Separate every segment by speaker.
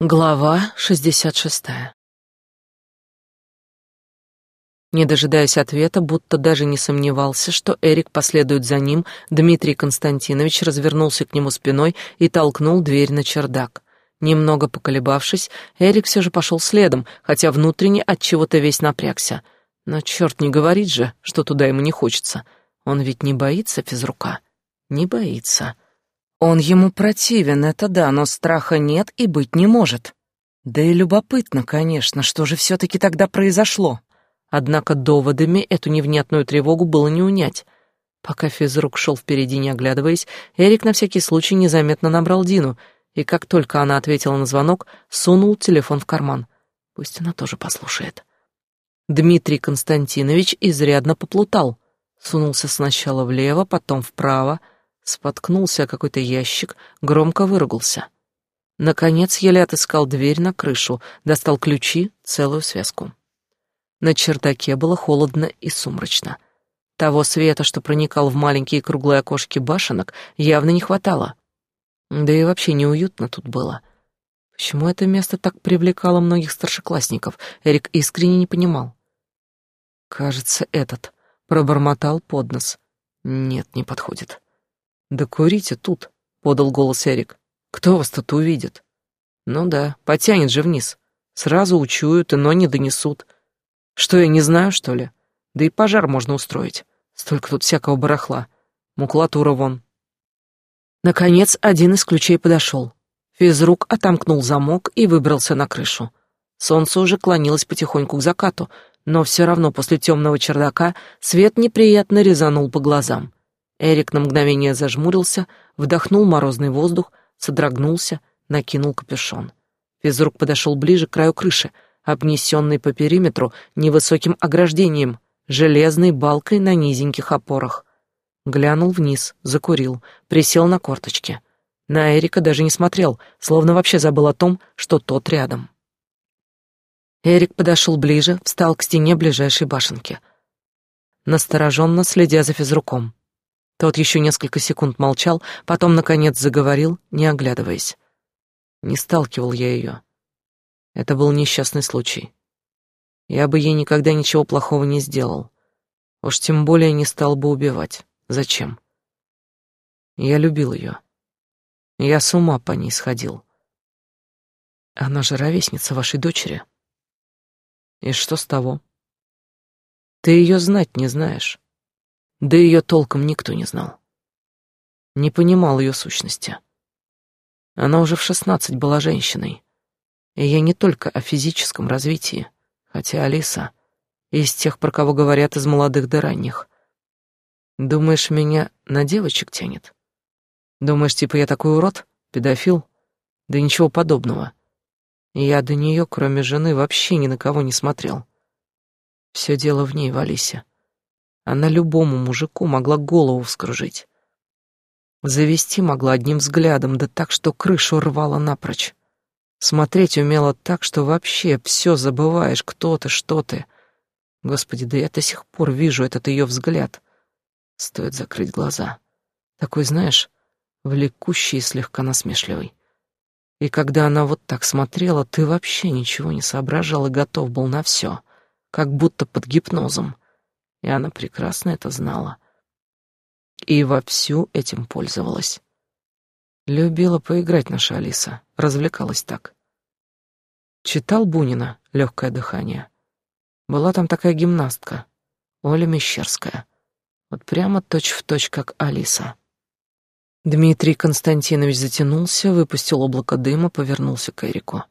Speaker 1: Глава 66. Не дожидаясь ответа, будто даже не сомневался, что Эрик последует за ним, Дмитрий Константинович развернулся к нему спиной и толкнул дверь на чердак. Немного поколебавшись, Эрик все же пошел следом, хотя внутренне от чего-то весь напрягся. Но черт не говорит же, что туда ему не хочется. Он ведь не боится физрука. Не боится. Он ему противен, это да, но страха нет и быть не может. Да и любопытно, конечно, что же все-таки тогда произошло. Однако доводами эту невнятную тревогу было не унять. Пока физрук шел впереди, не оглядываясь, Эрик на всякий случай незаметно набрал Дину, и как только она ответила на звонок, сунул телефон в карман. Пусть она тоже послушает. Дмитрий Константинович изрядно поплутал. Сунулся сначала влево, потом вправо, споткнулся о какой-то ящик, громко выругался. Наконец еле отыскал дверь на крышу, достал ключи, целую связку. На чердаке было холодно и сумрачно. Того света, что проникал в маленькие круглые окошки башенок, явно не хватало. Да и вообще неуютно тут было. Почему это место так привлекало многих старшеклассников, Эрик искренне не понимал. «Кажется, этот», — пробормотал под нос. «Нет, не подходит». «Да курите тут», — подал голос Эрик. «Кто вас тут увидит?» «Ну да, потянет же вниз. Сразу учуют, но не донесут. Что, я не знаю, что ли? Да и пожар можно устроить. Столько тут всякого барахла. Муклатура вон». Наконец, один из ключей подошел. Физрук отомкнул замок и выбрался на крышу. Солнце уже клонилось потихоньку к закату, но все равно после темного чердака свет неприятно резанул по глазам. Эрик на мгновение зажмурился, вдохнул морозный воздух, содрогнулся, накинул капюшон. Физрук подошел ближе к краю крыши, обнесенной по периметру невысоким ограждением, железной балкой на низеньких опорах. Глянул вниз, закурил, присел на корточки. На Эрика даже не смотрел, словно вообще забыл о том, что тот рядом. Эрик подошел ближе, встал к стене ближайшей башенки, настороженно следя за физруком. Тот еще несколько секунд молчал, потом, наконец, заговорил, не оглядываясь. Не сталкивал я ее. Это был несчастный случай. Я бы ей никогда ничего плохого не сделал. Уж тем более не стал бы убивать. Зачем? Я любил ее. Я с ума по ней сходил. Она же ровесница вашей дочери. И что с того? Ты ее знать не знаешь. Да ее толком никто не знал. Не понимал ее сущности. Она уже в шестнадцать была женщиной. И я не только о физическом развитии, хотя Алиса из тех, про кого говорят из молодых до ранних. Думаешь, меня на девочек тянет? Думаешь, типа я такой урод, педофил? Да ничего подобного. Я до нее, кроме жены, вообще ни на кого не смотрел. Все дело в ней, в Алисе. Она любому мужику могла голову вскружить. Завести могла одним взглядом, да так, что крышу рвала напрочь. Смотреть умела так, что вообще все забываешь, кто ты, что ты. Господи, да я до сих пор вижу этот ее взгляд. Стоит закрыть глаза. Такой, знаешь, влекущий и слегка насмешливый. И когда она вот так смотрела, ты вообще ничего не соображал и готов был на все, как будто под гипнозом и она прекрасно это знала. И вовсю этим пользовалась. Любила поиграть наша Алиса, развлекалась так. Читал Бунина «Легкое дыхание». Была там такая гимнастка, Оля Мещерская. Вот прямо точь-в-точь, точь, как Алиса. Дмитрий Константинович затянулся, выпустил облако дыма, повернулся к Эрику.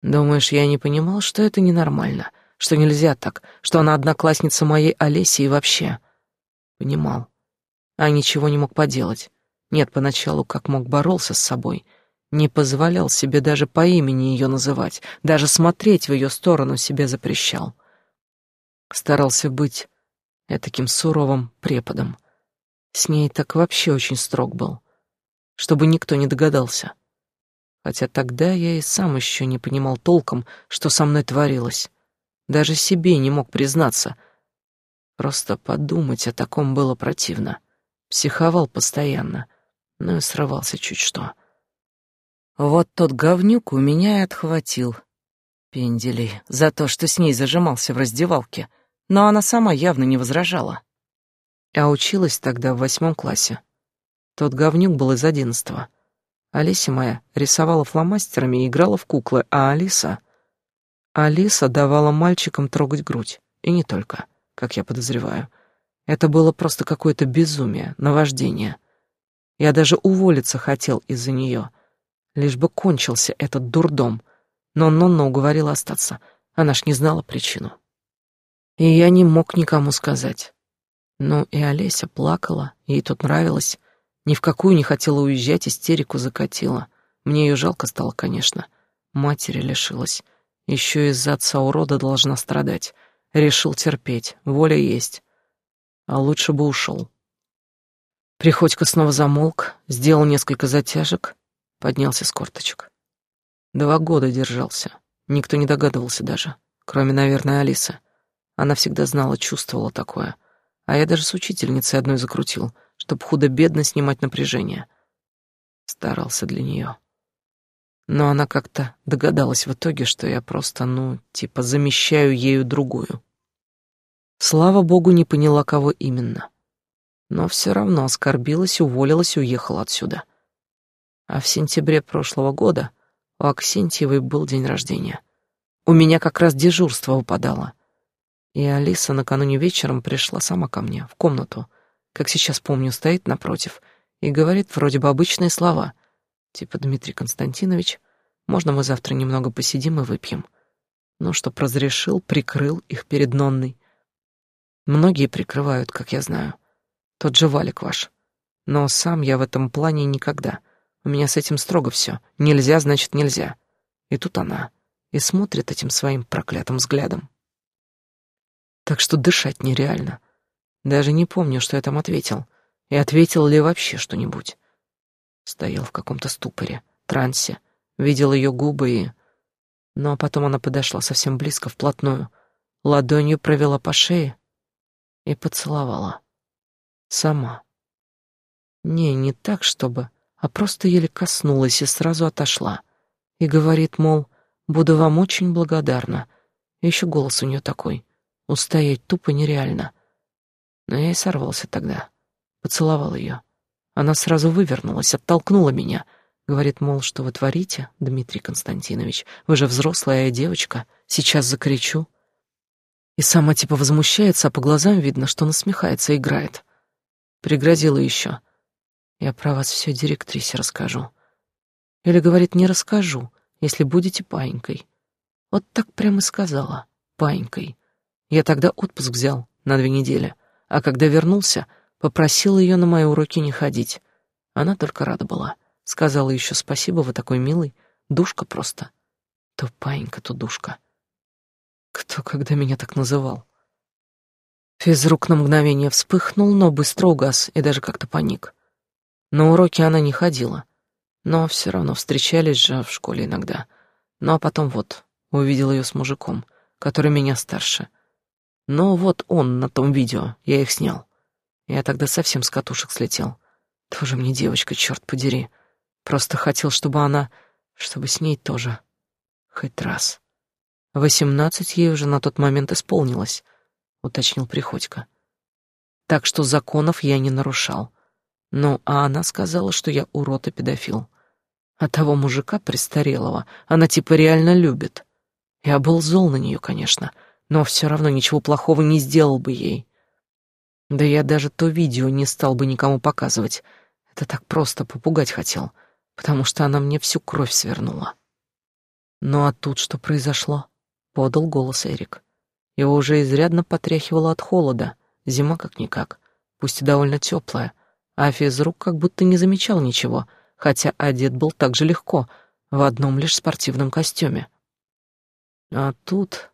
Speaker 1: «Думаешь, я не понимал, что это ненормально?» Что нельзя так, что она одноклассница моей Олеси и вообще. Понимал, а ничего не мог поделать. Нет, поначалу как мог боролся с собой, не позволял себе даже по имени ее называть, даже смотреть в ее сторону себе запрещал. Старался быть таким суровым преподом. С ней так вообще очень строг был, чтобы никто не догадался. Хотя тогда я и сам еще не понимал толком, что со мной творилось. Даже себе не мог признаться. Просто подумать о таком было противно. Психовал постоянно, но и срывался чуть что. Вот тот говнюк у меня и отхватил. Пендели за то, что с ней зажимался в раздевалке, но она сама явно не возражала. Я училась тогда в восьмом классе. Тот говнюк был из одиннадцатого. Алиса моя рисовала фломастерами и играла в куклы, а Алиса... Алиса давала мальчикам трогать грудь. И не только, как я подозреваю. Это было просто какое-то безумие, наваждение. Я даже уволиться хотел из-за нее. Лишь бы кончился этот дурдом. Но Нонна уговорила остаться. Она ж не знала причину. И я не мог никому сказать. Ну и Олеся плакала, ей тут нравилось. Ни в какую не хотела уезжать, истерику закатила. Мне ее жалко стало, конечно. Матери лишилась. Еще из-за отца урода должна страдать. Решил терпеть, воля есть. А лучше бы ушел. Приходько снова замолк, сделал несколько затяжек, поднялся с корточек. Два года держался. Никто не догадывался даже, кроме, наверное, Алисы. Она всегда знала, чувствовала такое. А я даже с учительницей одной закрутил, чтоб худо-бедно снимать напряжение. Старался для нее. Но она как-то догадалась в итоге, что я просто, ну, типа, замещаю ею другую. Слава богу, не поняла, кого именно. Но все равно оскорбилась, уволилась и уехала отсюда. А в сентябре прошлого года у Аксентьевой был день рождения. У меня как раз дежурство выпадало. И Алиса накануне вечером пришла сама ко мне, в комнату, как сейчас помню, стоит напротив, и говорит вроде бы обычные слова — Типа, Дмитрий Константинович, можно мы завтра немного посидим и выпьем? Ну, чтоб разрешил, прикрыл их перед Нонной. Многие прикрывают, как я знаю. Тот же Валик ваш. Но сам я в этом плане никогда. У меня с этим строго все. Нельзя, значит, нельзя. И тут она. И смотрит этим своим проклятым взглядом. Так что дышать нереально. Даже не помню, что я там ответил. И ответил ли вообще что-нибудь. Стоял в каком-то ступоре, трансе, видел ее губы и... Но потом она подошла совсем близко, вплотную, ладонью провела по шее и поцеловала. Сама. Не, не так, чтобы, а просто еле коснулась и сразу отошла. И говорит, мол, буду вам очень благодарна. Еще голос у нее такой. Устоять тупо нереально. Но я и сорвался тогда. Поцеловал ее. Она сразу вывернулась, оттолкнула меня. Говорит, мол, что вы творите, Дмитрий Константинович? Вы же взрослая девочка. Сейчас закричу. И сама типа возмущается, а по глазам видно, что насмехается, играет. Пригрозила еще. Я про вас все директрисе расскажу. Или, говорит, не расскажу, если будете паинькой. Вот так прямо и сказала, паинькой. Я тогда отпуск взял на две недели, а когда вернулся, Попросила ее на мои уроки не ходить. Она только рада была. Сказала еще спасибо, вы такой милый. Душка просто. То паинька, то душка. Кто когда меня так называл? Физрук на мгновение вспыхнул, но быстро угас и даже как-то паник. На уроки она не ходила, но все равно встречались же в школе иногда. Ну а потом вот, увидел ее с мужиком, который меня старше. Но вот он на том видео, я их снял. Я тогда совсем с катушек слетел. Тоже мне девочка, черт подери. Просто хотел, чтобы она... Чтобы с ней тоже. Хоть раз. Восемнадцать ей уже на тот момент исполнилось, уточнил Приходько. Так что законов я не нарушал. Ну, а она сказала, что я урод и педофил. А того мужика престарелого она типа реально любит. Я был зол на нее, конечно, но все равно ничего плохого не сделал бы ей. Да я даже то видео не стал бы никому показывать. Это так просто попугать хотел, потому что она мне всю кровь свернула. Ну а тут что произошло? Подал голос Эрик. Его уже изрядно потряхивало от холода. Зима как-никак, пусть и довольно теплая. А физрук как будто не замечал ничего, хотя одет был так же легко, в одном лишь спортивном костюме. А тут...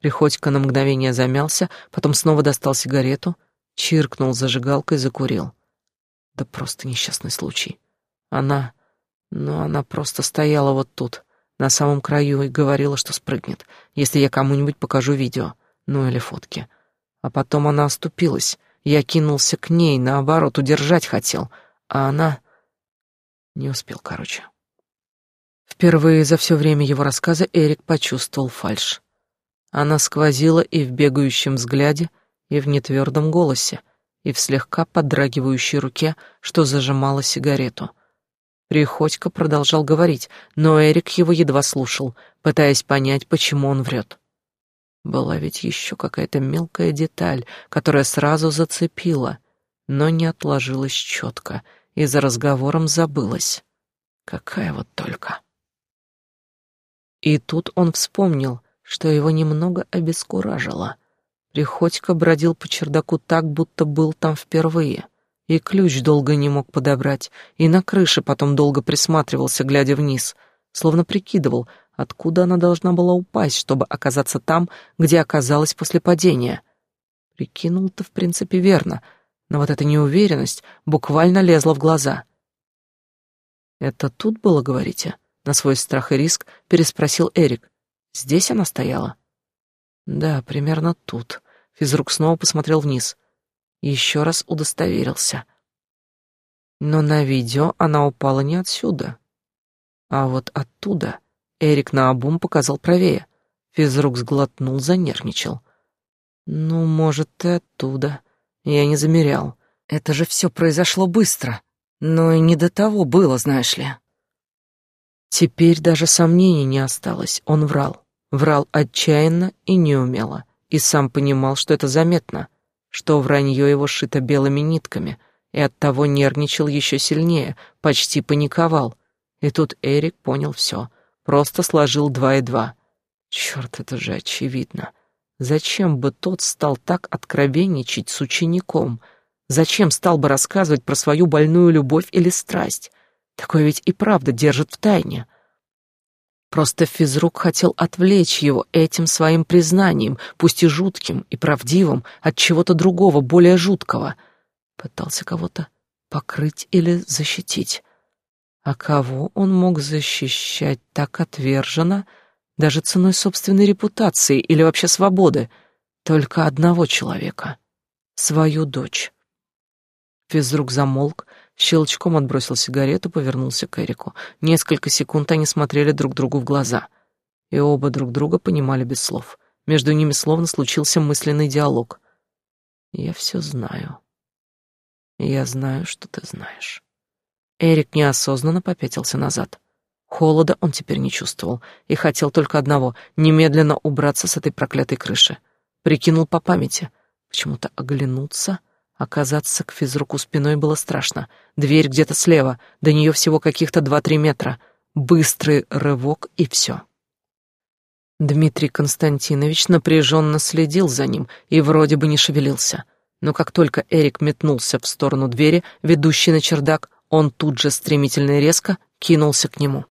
Speaker 1: Приходько на мгновение замялся, потом снова достал сигарету — чиркнул зажигалкой, закурил. Да просто несчастный случай. Она... Ну, она просто стояла вот тут, на самом краю, и говорила, что спрыгнет, если я кому-нибудь покажу видео, ну или фотки. А потом она оступилась. Я кинулся к ней, наоборот, удержать хотел, а она... Не успел, короче. Впервые за все время его рассказа Эрик почувствовал фальшь. Она сквозила и в бегающем взгляде, и в нетвердом голосе, и в слегка подрагивающей руке, что зажимала сигарету. Приходько продолжал говорить, но Эрик его едва слушал, пытаясь понять, почему он врет. Была ведь еще какая-то мелкая деталь, которая сразу зацепила, но не отложилась четко, и за разговором забылась. Какая вот только. И тут он вспомнил, что его немного обескуражило. Приходько бродил по чердаку так, будто был там впервые, и ключ долго не мог подобрать, и на крыше потом долго присматривался, глядя вниз, словно прикидывал, откуда она должна была упасть, чтобы оказаться там, где оказалась после падения. Прикинул-то, в принципе, верно, но вот эта неуверенность буквально лезла в глаза. «Это тут было, говорите?» На свой страх и риск переспросил Эрик. «Здесь она стояла?» Да, примерно тут. Физрук снова посмотрел вниз. Еще раз удостоверился. Но на видео она упала не отсюда. А вот оттуда Эрик наобум показал правее. Физрук сглотнул, занервничал. Ну, может, и оттуда. Я не замерял. Это же все произошло быстро. Но и не до того было, знаешь ли. Теперь даже сомнений не осталось. Он врал. Врал отчаянно и неумело, и сам понимал, что это заметно, что вранье его шито белыми нитками, и оттого нервничал еще сильнее, почти паниковал. И тут Эрик понял все, просто сложил два и два. Черт, это же очевидно. Зачем бы тот стал так откровенничать с учеником? Зачем стал бы рассказывать про свою больную любовь или страсть? Такое ведь и правда держит в тайне. Просто физрук хотел отвлечь его этим своим признанием, пусть и жутким, и правдивым, от чего-то другого, более жуткого. Пытался кого-то покрыть или защитить. А кого он мог защищать так отверженно, даже ценой собственной репутации или вообще свободы? Только одного человека — свою дочь. Физрук замолк, Щелчком отбросил сигарету, повернулся к Эрику. Несколько секунд они смотрели друг другу в глаза. И оба друг друга понимали без слов. Между ними словно случился мысленный диалог. «Я все знаю. Я знаю, что ты знаешь». Эрик неосознанно попятился назад. Холода он теперь не чувствовал и хотел только одного — немедленно убраться с этой проклятой крыши. Прикинул по памяти. Почему-то оглянуться — Оказаться к физруку спиной было страшно. Дверь где-то слева, до нее всего каких-то два-три метра. Быстрый рывок и все. Дмитрий Константинович напряженно следил за ним и вроде бы не шевелился. Но как только Эрик метнулся в сторону двери, ведущей на чердак, он тут же стремительно и резко кинулся к нему.